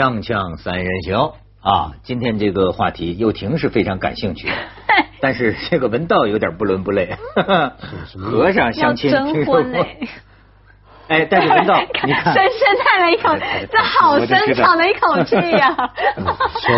锵锵三人行。啊，今天这个话题又婷是非常感兴趣，但是这个文道有点不伦不类。和尚相亲征婚哎，哎，但是文道，你看，深深叹了一口，这好深长的一口气呀，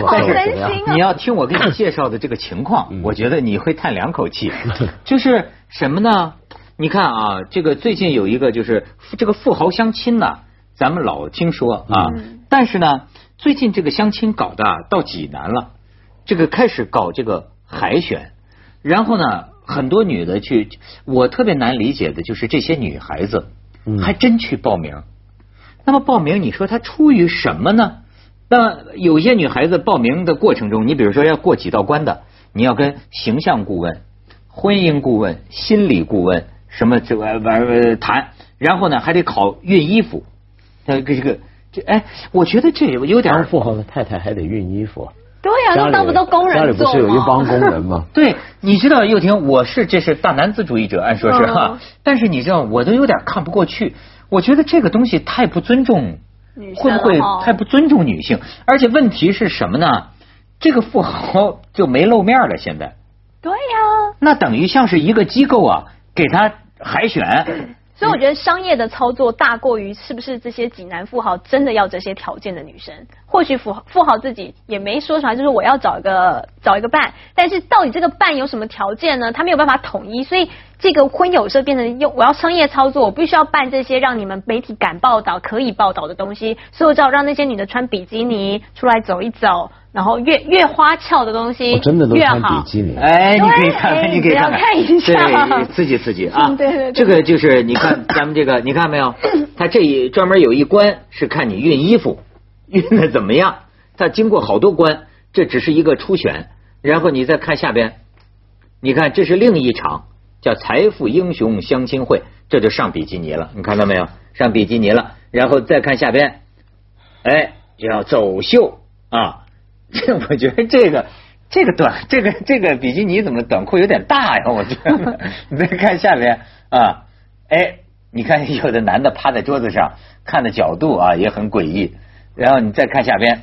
好真心啊！你要听我给你介绍的这个情况，我觉得你会叹两口气，就是什么呢？你看啊，这个最近有一个就是这个富豪相亲呢，咱们老听说啊，但是呢，最近这个相亲搞的到济南了，这个开始搞这个海选，然后呢，很多女的去，我特别难理解的就是这些女孩子还真去报名。那么报名，你说她出于什么呢？那有些女孩子报名的过程中，你比如说要过几道关的，你要跟形象顾问、婚姻顾问、心理顾问。什么这玩玩儿谈，然后呢还得考熨衣服，这个这个这哎，我觉得这有有点富豪的太太还得熨衣服。对呀，那当不都工人家里不是有一帮工人吗？对，你知道又婷，我是这是大男子主义者，按说是哈，但是你知道我都有点看不过去，我觉得这个东西太不尊重，会不会太不尊重女性？而且问题是什么呢？这个富豪 就没露面了，现在。对呀。那等于像是一个机构啊，给他。海选，所以我觉得商业的操作大过于是不是这些济南富豪真的要这些条件的女生？或许富富豪自己也没说出来，就是我要找一个找一个伴，但是到底这个伴有什么条件呢？他没有办法统一，所以。这个婚友社变成用我要商业操作，我必须要办这些让你们媒体敢报道、可以报道的东西，所以我只好让那些女的穿比基尼出来走一走，然后越越花俏的东西真的都穿比基尼。哎，你可以看看，你可以看看一下，对，刺激刺激啊！对对，这个就是你看 咱们这个，你看没有？他这一专门有一关是看你熨衣服熨的怎么样，他经过好多关，这只是一个初选，然后你再看下边，你看这是另一场。叫财富英雄相亲会，这就上比基尼了，你看到没有？上比基尼了，然后再看下边，哎，要走秀啊！这 我觉得这个这个短，这个这个比基尼怎么短裤有点大呀？我觉得你 再看下边啊，哎，你看有的男的趴在桌子上，看的角度啊也很诡异。然后你再看下边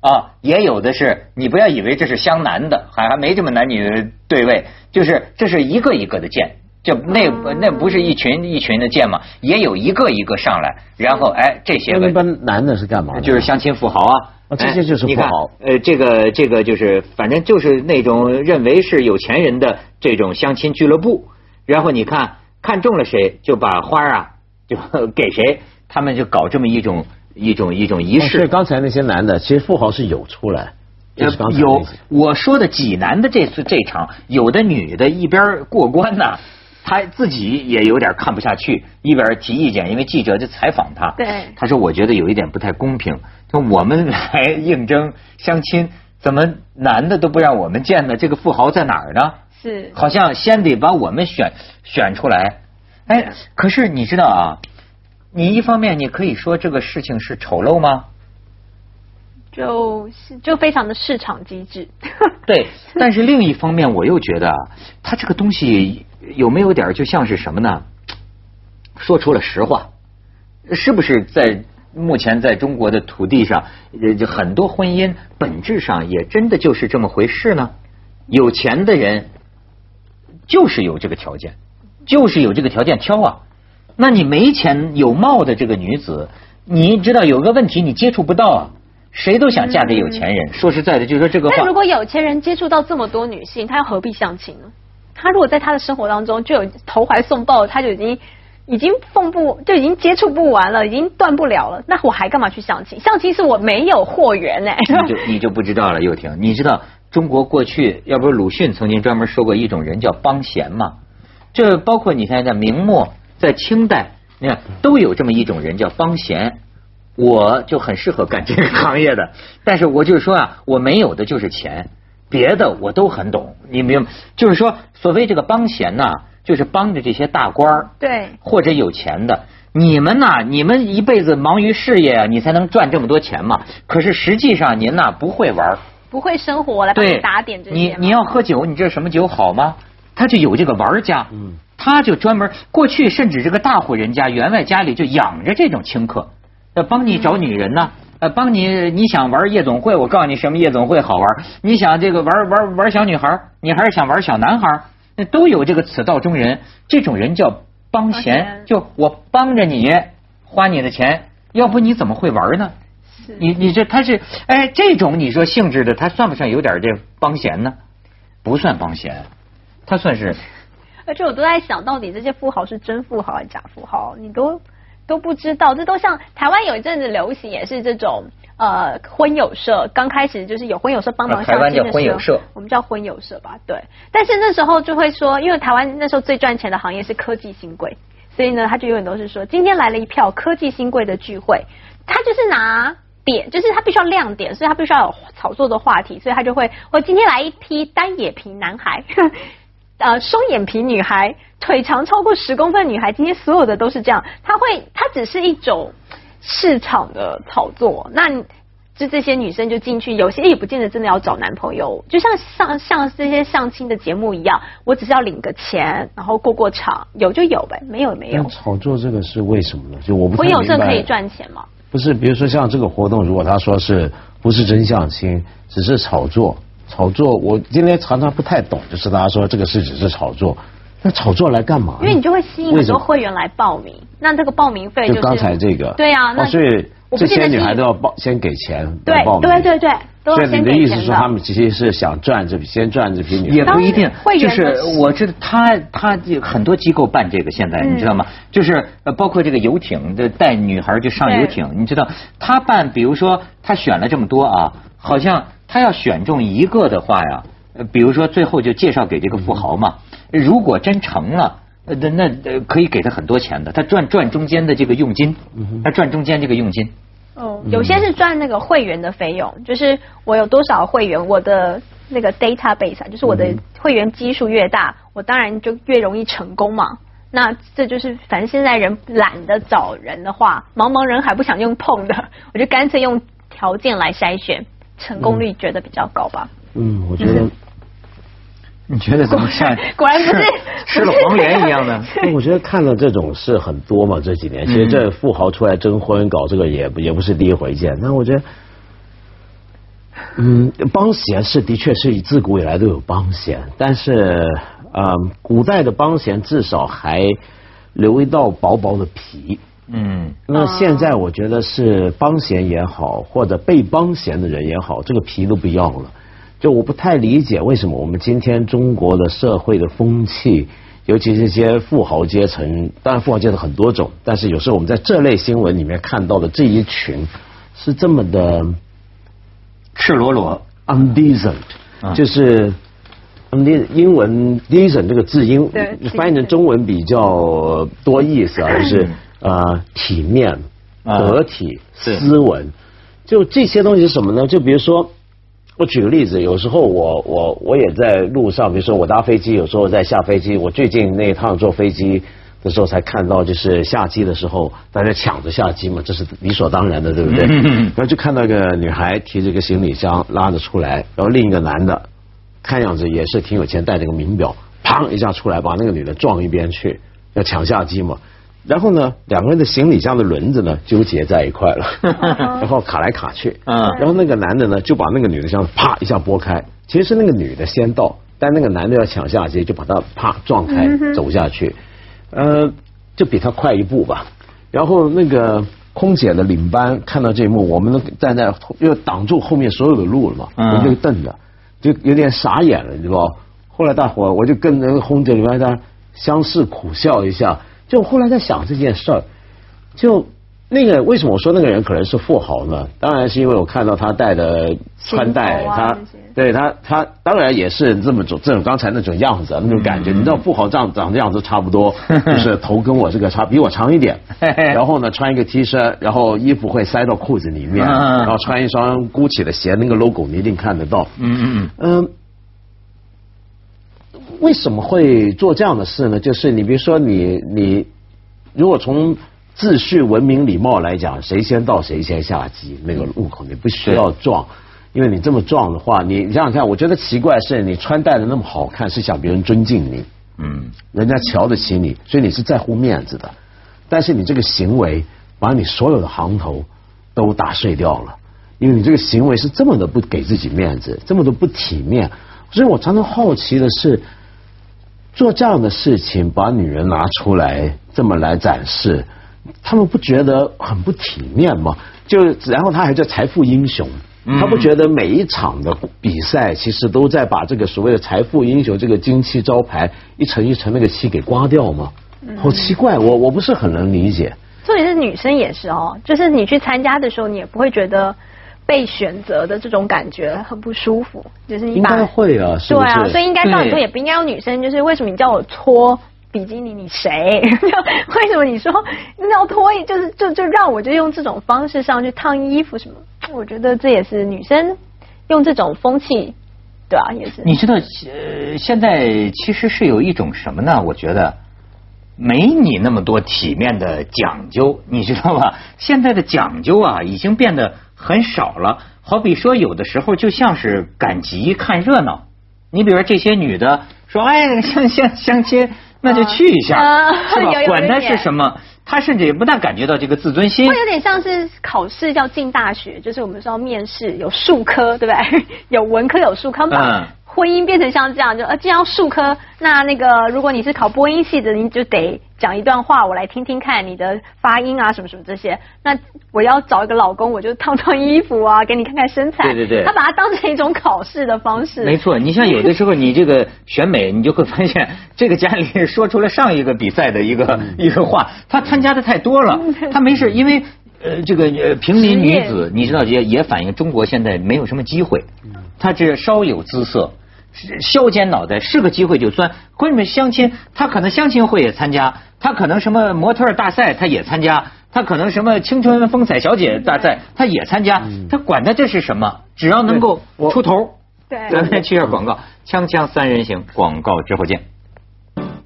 啊，也有的是，你不要以为这是相男的，还还没这么男女对位。就是这是一个一个的箭，就那那不是一群一群的见吗？也有一个一个上来，然后哎这些一般男的是干嘛？就是相亲富豪啊，这些就是富豪。呃，这个这个就是反正就是那种认为是有钱人的这种相亲俱乐部。然后你看看中了谁，就把花啊就 给谁，他们就搞这么一种一种一种仪式。刚才那些男的，其实富豪是有出来。有我说的济南的这次这场，有的女的一边过关呢，她自己也有点看不下去，一边提意见，因为记者就采访他，对，他说我觉得有一点不太公平，说我们来应征相亲，怎么男的都不让我们见呢？这个富豪在哪儿呢？是，好像先得把我们选选出来，哎，可是你知道啊，你一方面你可以说这个事情是丑陋吗？就就非常的市场机制，对。但是另一方面，我又觉得他这个东西有没有点就像是什么呢？说出了实话，是不是在目前在中国的土地上，就很多婚姻本质上也真的就是这么回事呢？有钱的人就是有这个条件，就是有这个条件挑啊。那你没钱有貌的这个女子，你知道有个问题，你接触不到啊。谁都想嫁给有钱人。说实在的，就说这个话。那如果有钱人接触到这么多女性，他又何必相亲呢？他如果在他的生活当中就有投怀送抱，他就已经已经奉不就已经接触不完了，已经断不了了。那我还干嘛去相亲？相亲是我没有货源 哎。你就你就不知道了，又婷，你知道中国过去要不是鲁迅曾经专门说过一种人叫帮闲嘛？这包括你看在明末，在清代，你看都有这么一种人叫帮闲。我就很适合干这个行业的，但是我就是说啊，我没有的就是钱，别的我都很懂。你明白，就是说，所谓这个帮闲呐，就是帮着这些大官儿，对，或者有钱的。你们呐，你们一辈子忙于事业啊，你才能赚这么多钱嘛。可是实际上您呐不会玩，不会生活来帮你打点这些。你你要喝酒，你知道什么酒好吗？他就有这个玩家，嗯，他就专门过去甚至这个大户人家员外家里就养着这种清客。要帮你找女人呢，呃，帮你你想玩夜总会，我告诉你什么夜总会好玩。你想这个玩玩玩小女孩，你还是想玩小男孩，那都有这个此道中人。这种人叫帮闲，就我帮着你花你的钱，要不你怎么会玩呢？你你这他是哎，这种你说性质的，他算不算有点这帮闲呢？不算帮闲，他算是。而且我都在想到底这些富豪是真富豪还是假富豪？你都都不知道。这都像台湾有一阵子流行，也是这种呃婚友社，刚开始就是有婚友社帮忙相亲的时候，我们叫婚友社吧，对。但是那时候就会说，因为台湾那时候最赚钱的行业是科技新贵，所以呢，他就永远都是说，今天来了一票科技新贵的聚会，他就是拿。点就是他必须要亮点，所以他必须要有炒作的话题，所以他就会我今天来一批单眼皮男孩，呃双眼皮女孩，腿长超过十公分的女孩，今天所有的都是这样。她会，她只是一种市场的炒作。那就这些女生就进去，有些也不见得真的要找男朋友，就像像像这些相亲的节目一样，我只是要领个钱，然后过过场，有就有呗，没有没有。炒作这个是为什么呢？就我不朋友这可以赚钱吗？不是，比如说像这个活动，如果他说是不是真相亲，只是炒作，炒作，我今天常常不太懂，就是大家说这个是只是炒作，那炒作来干嘛？因为你就会吸引很多会员来报名，那这个报名费就刚才这个，对啊，那所以这些女孩都要报先给钱对对对对。所以你的意思说，他们其实是想赚这笔，先赚这批女也不一定，就是我知道他他很多机构办这个，现在你知道吗？就是包括这个游艇的带女孩就上游艇，你知道他办，比如说他选了这么多啊，好像他要选中一个的话呀，比如说最后就介绍给这个富豪嘛，如果真成了，那那可以给他很多钱的，他赚赚中间的这个佣金，他赚中间这个佣金。哦，有些是赚那个会员的费用，就是我有多少会员，我的那个 database，就是我的会员基数越大，我当然就越容易成功嘛。那这就是反正现在人懒得找人的话，茫茫人海不想用碰的，我就干脆用条件来筛选，成功率觉得比较高吧。嗯，我觉得。你觉得怎么像？果然不是吃了黄连一样的。我觉得看到这种事很多嘛，这几年其实这富豪出来征婚搞这个也也不是第一回见。那我觉得，嗯，帮闲是的确是自古以来都有帮闲，但是啊，古代的帮闲至少还留一道薄薄的皮。嗯。那现在我觉得是帮闲也好，或者被帮闲的人也好，这个皮都不要了。就我不太理解为什么我们今天中国的社会的风气，尤其这些富豪阶层，当然富豪阶层很多种，但是有时候我们在这类新闻里面看到的这一群是这么的赤裸裸，undecent，就是 und 英文 decent 这个字音翻译成中文比较多意思啊，就是呃体面、得体、斯文，就这些东西是什么呢？就比如说。我举个例子，有时候我我我也在路上，比如说我搭飞机，有时候在下飞机。我最近那一趟坐飞机的时候，才看到就是下机的时候，大家抢着下机嘛，这是理所当然的，对不对？然后就看到一个女孩提着个行李箱拉着出来，然后另一个男的看样子也是挺有钱，戴着个名表，砰一下出来把那个女的撞一边去，要抢下机嘛。然后呢，两个人的行李箱的轮子呢纠结在一块了，然后卡来卡去。嗯，然后那个男的呢就把那个女的箱子啪一下拨开，其实是那个女的先到，但那个男的要抢下机就把他啪撞开走下去，呃，就比他快一步吧。然后那个空姐的领班看到这一幕，我们都站在又挡住后面所有的路了嘛，我们就瞪着，就有点傻眼了，你知道吧？后来大伙我就跟那个空姐里面他相视苦笑一下。就后来在想这件事儿，就那个为什么我说那个人可能是富豪呢？当然是因为我看到他戴的穿戴，他对他他当然也是这么种这种刚才那种样子那种感觉。你知道富豪长长这样子差不多，就是头跟我这个差比我长一点，然后呢穿一个 T 恤，然后衣服会塞到裤子里面，然后穿一双 GUCCI 的鞋，那个 logo 你一定看得到。嗯嗯嗯。为什么会做这样的事呢？就是你比如说你你，如果从秩序、文明、礼貌来讲，谁先到谁先下机，那个路口你不需要撞，因为你这么撞的话，你想想看，我觉得奇怪是你穿戴的那么好看，是想别人尊敬你，嗯，人家瞧得起你，所以你是在乎面子的，但是你这个行为把你所有的行头都打碎掉了。因为你这个行为是这么的不给自己面子，这么的不体面，所以我常常好奇的是，做这样的事情，把女人拿出来这么来展示，他们不觉得很不体面吗？就然后他还叫财富英雄。他不觉得每一场的比赛其实都在把这个所谓的财富英雄这个金漆招牌一层一层那个漆给刮掉吗？好奇怪，我我不是很能理解。重点是女生也是哦，就是你去参加的时候，你也不会觉得被选择的这种感觉很不舒服。就是你应该会啊，对啊，所以应该照理说也不应该有女生，就是为什么你叫我搓比基尼，你谁？为什么你说要脱？就是就就让我就用这种方式上去烫衣服什么？我觉得这也是女生用这种风气，对啊，也是。你知道，呃，现在其实是有一种什么呢？我觉得没你那么多体面的讲究，你知道吧？现在的讲究啊，已经变得很少了。好比说，有的时候就像是赶集看热闹。你比如说，这些女的说：“哎，相相相亲，那就去一下，是吧？管他是什么。”他甚至也不大感觉到这个自尊心，会有点像是考试要进大学，就是我们说面试有数科，对不对？有文科有数科把。婚姻变成像这样，就呃，既然数科，那那个如果你是考播音系的，你就得讲一段话，我来听听看你的发音啊，什么什么这些。那我要找一个老公，我就烫烫衣服啊，给你看看身材。对对对。他把它当成一种考试的方式。没错，你像有的时候你这个选美，你就会发现 这个家里说出了上一个比赛的一个一个话，他参加的太多了，他没事，因为呃这个呃平民女子，你知道也也反映中国现在没有什么机会，他这稍有姿色。削尖脑袋是个机会就钻，闺女们相亲，他可能相亲会也参加，他可能什么模特大赛他也参加，他可能什么青春风采小姐大赛他也参加，他管他这是什么，只要能够出头。对，咱 们去下广告，锵锵三人行，广告之后见。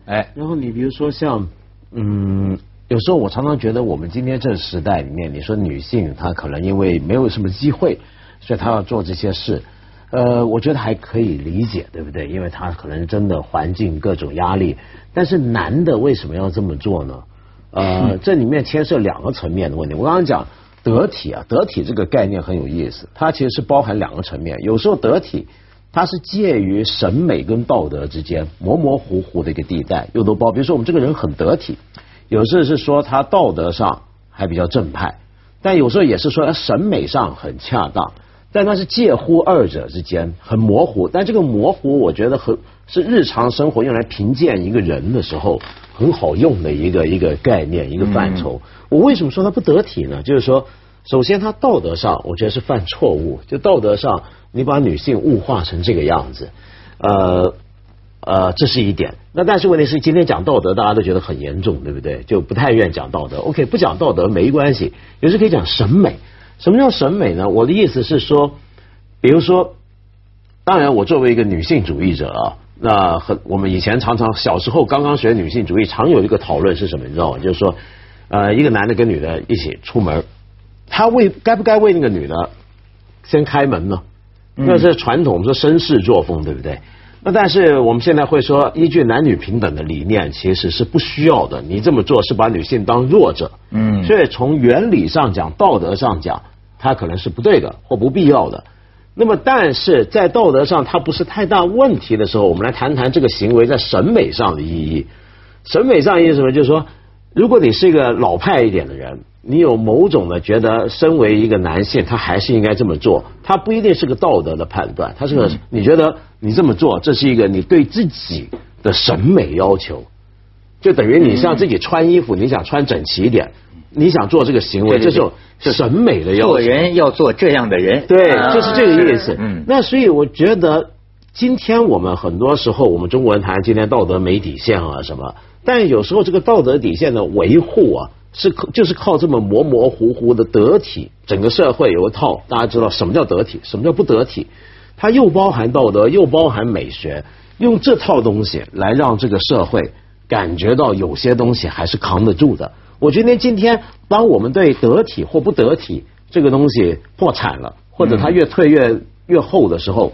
哎，然后你比如说像，嗯，有时候我常常觉得我们今天这个时代里面，你说女性她可能因为没有什么机会，所以她要做这些事。呃，我觉得还可以理解，对不对？因为他可能真的环境各种压力，但是男的为什么要这么做呢？呃，这里面牵涉两个层面的问题。我刚刚讲得体啊，得体这个概念很有意思，它其实是包含两个层面。有时候得体，它是介于审美跟道德之间模模糊糊的一个地带，又都包。比如说我们这个人很得体，有时候是说他道德上还比较正派，但有时候也是说他审美上很恰当。但它是介乎二者之间，很模糊。但这个模糊，我觉得很是日常生活用来评鉴一个人的时候很好用的一个一个概念，一个范畴。我为什么说他不得体呢？就是说，首先他道德上，我觉得是犯错误。就道德上，你把女性物化成这个样子，呃呃，这是一点。那但是问题是，今天讲道德，大家都觉得很严重，对不对？就不太愿意讲道德。OK，不讲道德没关系，有时可以讲审美。什么叫审美呢？我的意思是说，比如说，当然我作为一个女性主义者啊，那很我们以前常常小时候刚刚学女性主义，常有一个讨论是什么？你知道吗？就是说，呃，一个男的跟女的一起出门，他为该不该为那个女的先开门呢？那是传统说绅士作风，对不对？那但是我们现在会说，依据男女平等的理念，其实是不需要的。你这么做是把女性当弱者，嗯，所以从原理上讲，道德上讲，它可能是不对的或不必要的。那么，但是在道德上它不是太大问题的时候，我们来谈谈这个行为在审美上的意义。审美上意思什么？就是说，如果你是一个老派一点的人。你有某种的觉得，身为一个男性，他还是应该这么做。他不一定是个道德的判断，他是个你觉得你这么做，这是一个你对自己的审美要求。就等于你像自己穿衣服，你想穿整齐一点，你想做这个行为，这是审美的要求。做人要做这样的人，对，就是这个意思。嗯，那所以我觉得，今天我们很多时候，我们中国人谈今天道德没底线啊什么，但有时候这个道德底线的维护啊。是靠就是靠这么模模糊糊的得体，整个社会有一套，大家知道什么叫得体，什么叫不得体，它又包含道德，又包含美学，用这套东西来让这个社会感觉到有些东西还是扛得住的。我觉得今天当我们对得体或不得体这个东西破产了，或者它越退越越厚的时候。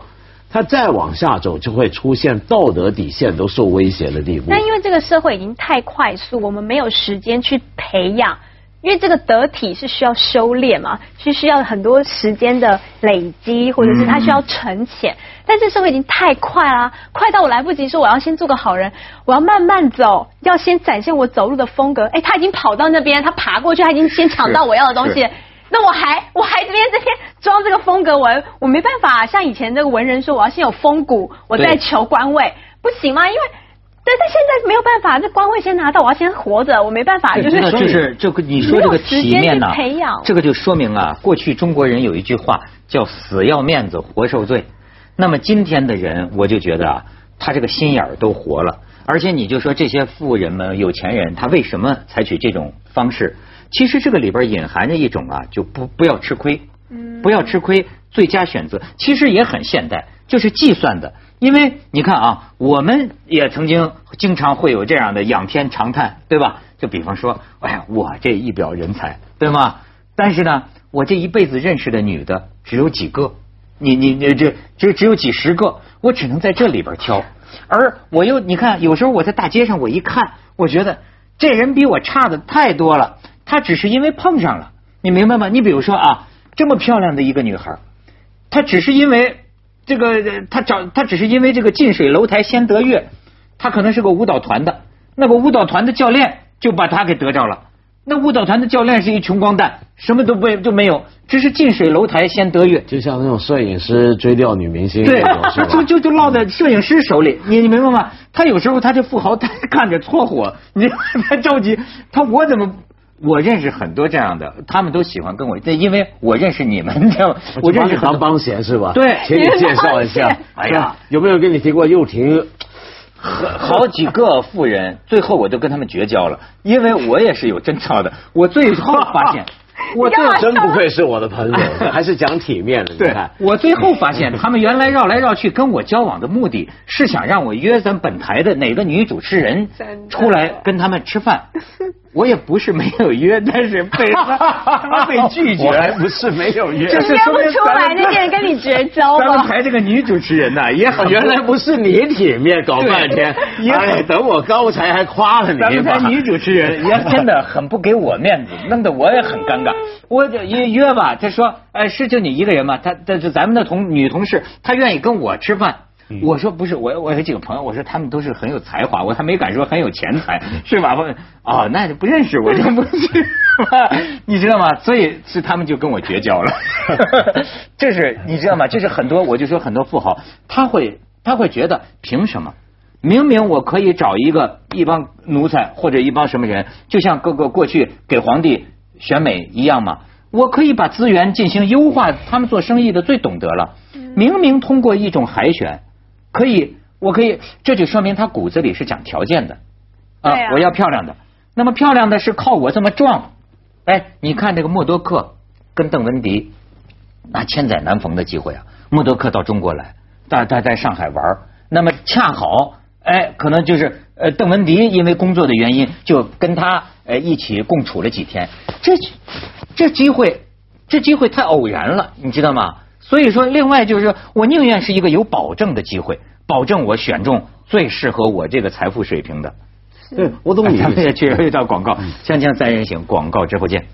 它再往下走，就会出现道德底线都受威胁的地步。那因为这个社会已经太快速，我们没有时间去培养因为这个得体是需要修炼嘛，是需要很多时间的累积，或者是他需要沉潜。但是社会已经太快啦，快到我来不及说我要先做个好人，我要慢慢走，要先展现我走路的风格。哎，他已经跑到那边，他爬过去，他已经先抢到我要的东西。那我还我还这边这边装这个风格，我我没办法像以前那个文人说，我要先有风骨，我再求官位，不行吗？因为。但他现在没有办法，那官位先拿到，我要先活着，我没办法，就是就是这个你说这个体面呢，这个就说明啊，过去中国人有一句话叫“死要面子活受罪”，那么今天的人，我就觉得啊，他这个心眼儿都活了，而且你就说这些富人们、有钱人，他为什么采取这种方式？其实这个里边隐含着一种啊，就不不要吃亏，不要吃亏，最佳选择，其实也很现代，就是计算的。因为你看啊，我们也曾经经常会有这样的仰天长叹，对吧？就比方说，哎呀，我这一表人才，对吗？但是呢，我这一辈子认识的女的只有几个，你你你这只只有几十个，我只能在这里边挑。而我又你看，有时候我在大街上，我一看，我觉得这人比我差的太多了。他只是因为碰上了，你明白吗？你比如说啊，这么漂亮的一个女孩，她只是因为。这个她找她只是因为这个近水楼台先得月，她可能是个舞蹈团的，那个舞蹈团的教练就把她给得着了。那舞蹈团的教练是一穷光蛋，什么都不就没有，只是近水楼台先得月。就像那种摄影师追掉女明星，对，就就就落在摄影师手里。你你明白吗？他有时候他这富豪他看着搓火，你他着急，他我怎么？我认识很多这样的，他们都喜欢跟我，这因为我认识你们，知道吗？我认识当帮闲是吧？对，请你介绍一下。哎呀，有没有跟你提过又婷？好几个富人，最后我都跟他们绝交了，因为我也是有贞操的。我最后发现，我这真不愧是我的朋友，还是讲体面的。对，我最后发现，他们原来绕来绕去跟我交往的目的是想让我约咱本台的哪个女主持人出来跟他们吃饭。我也不是没有约，但是被 被拒绝。我还不是没有约，就是约不出来那些人跟你绝交咱们台这个女主持人呐，也很原来不是你体面，搞半天，哎，等我高才还夸了你。咱们台女主持人也真的很不给我面子，弄得我也很尴尬。我就约约吧，他说，哎，是就你一个人吗？他，但是咱们的同女同事，她愿意跟我吃饭。我说不是，我我有几个朋友，我说他们都是很有才华，我还没敢说很有钱财，是吧？我哦，那就不认识，我就不去，你知道吗？所以是他们就跟我绝交了。这是你知道吗？这是很多，我就说很多富豪，他会他会觉得凭什么？明明我可以找一个一帮奴才或者一帮什么人，就像各个过去给皇帝选美一样嘛，我可以把资源进行优化，他们做生意的最懂得了。明明通过一种海选。可以，我可以，这就说明他骨子里是讲条件的啊！我要漂亮的，那么漂亮的是靠我这么壮。哎，你看这个默多克跟邓文迪，那千载难逢的机会啊！默多克到中国来，大他在上海玩，那么恰好，哎，可能就是呃邓文迪因为工作的原因，就跟他呃一起共处了几天。这这机会，这机会太偶然了，你知道吗？所以说，另外就是说我宁愿是一个有保证的机会，保证我选中最适合我这个财富水平的。对，我懂你。也去一道广告，锵锵三人行，广告之后见。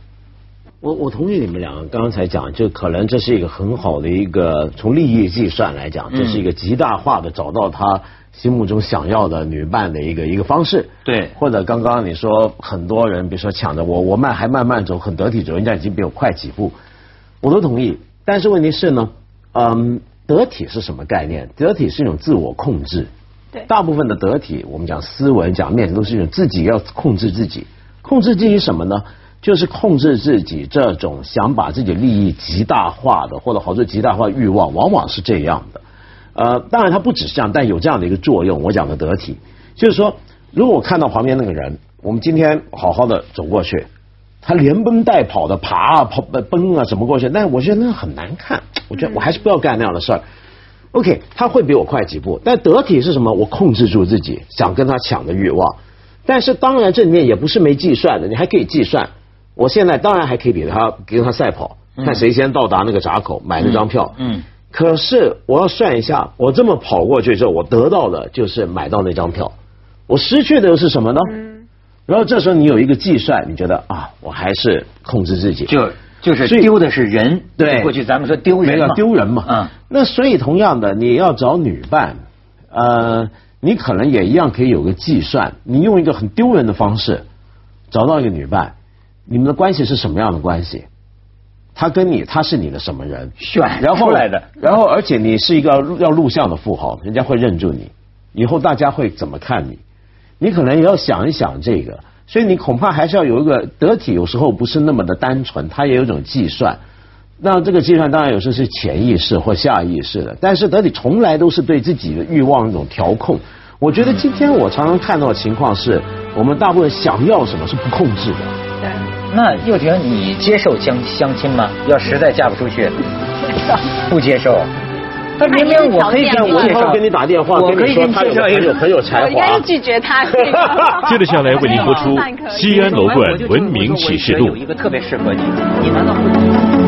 我我同意你们两个刚才讲，就可能这是一个很好的一个从利益计算来讲，这是一个极大化的找到他心目中想要的女伴的一个一个方式。对。或者刚刚你说很多人，比如说抢着我，我慢还慢慢走，很得体走，人家已经比我快几步，我都同意。但是问题是呢，嗯，得体是什么概念？得体是一种自我控制。对，大部分的得体，我们讲斯文、讲面子，都是一种自己要控制自己。控制自己什么呢？就是控制自己这种想把自己利益极大化的，或者好处极大化欲望，往往是这样的。呃，当然它不只是这样，但有这样的一个作用。我讲的得体，就是说，如果我看到旁边那个人，我们今天好好的走过去。他连奔带跑的爬啊跑奔啊怎么过去？但是我觉得那很难看，我觉得我还是不要干那样的事儿。OK，他会比我快几步，但得体是什么？我控制住自己想跟他抢的欲望。但是当然这里面也不是没计算的，你还可以计算。我现在当然还可以比他跟他赛跑，看谁先到达那个闸口买那张票。嗯。可是我要算一下，我这么跑过去之后，我得到的就是买到那张票，我失去的又是什么呢？然后这时候你有一个计算，你觉得啊，我还是控制自己。就就是丢的是人，对，过去咱们说丢人嘛，丢人嘛。嗯。那所以同样的，你要找女伴，呃，你可能也一样可以有个计算，你用一个很丢人的方式找到一个女伴，你们的关系是什么样的关系？他跟你，他是你的什么人？选出来的。然后，而且你是一个要录像的富豪，人家会认住你，以后大家会怎么看你？你可能也要想一想这个。所以你恐怕还是要有一个得体，有时候不是那么的单纯，它也有一种计算。那这个计算当然有时候是潜意识或下意识的，但是得体从来都是对自己的欲望一种调控。我觉得今天我常常看到的情况是，我们大部分想要什么是不控制的。那又婷，你接受相相亲吗？要实在嫁不出去，不接受。他明明我可以跟我以后，给你打电话，我可以跟你介绍一个很有才华。我应该拒绝他。接着下来为您播出 《西安楼冠文明启示录》。有一个特别适合你，你难道不？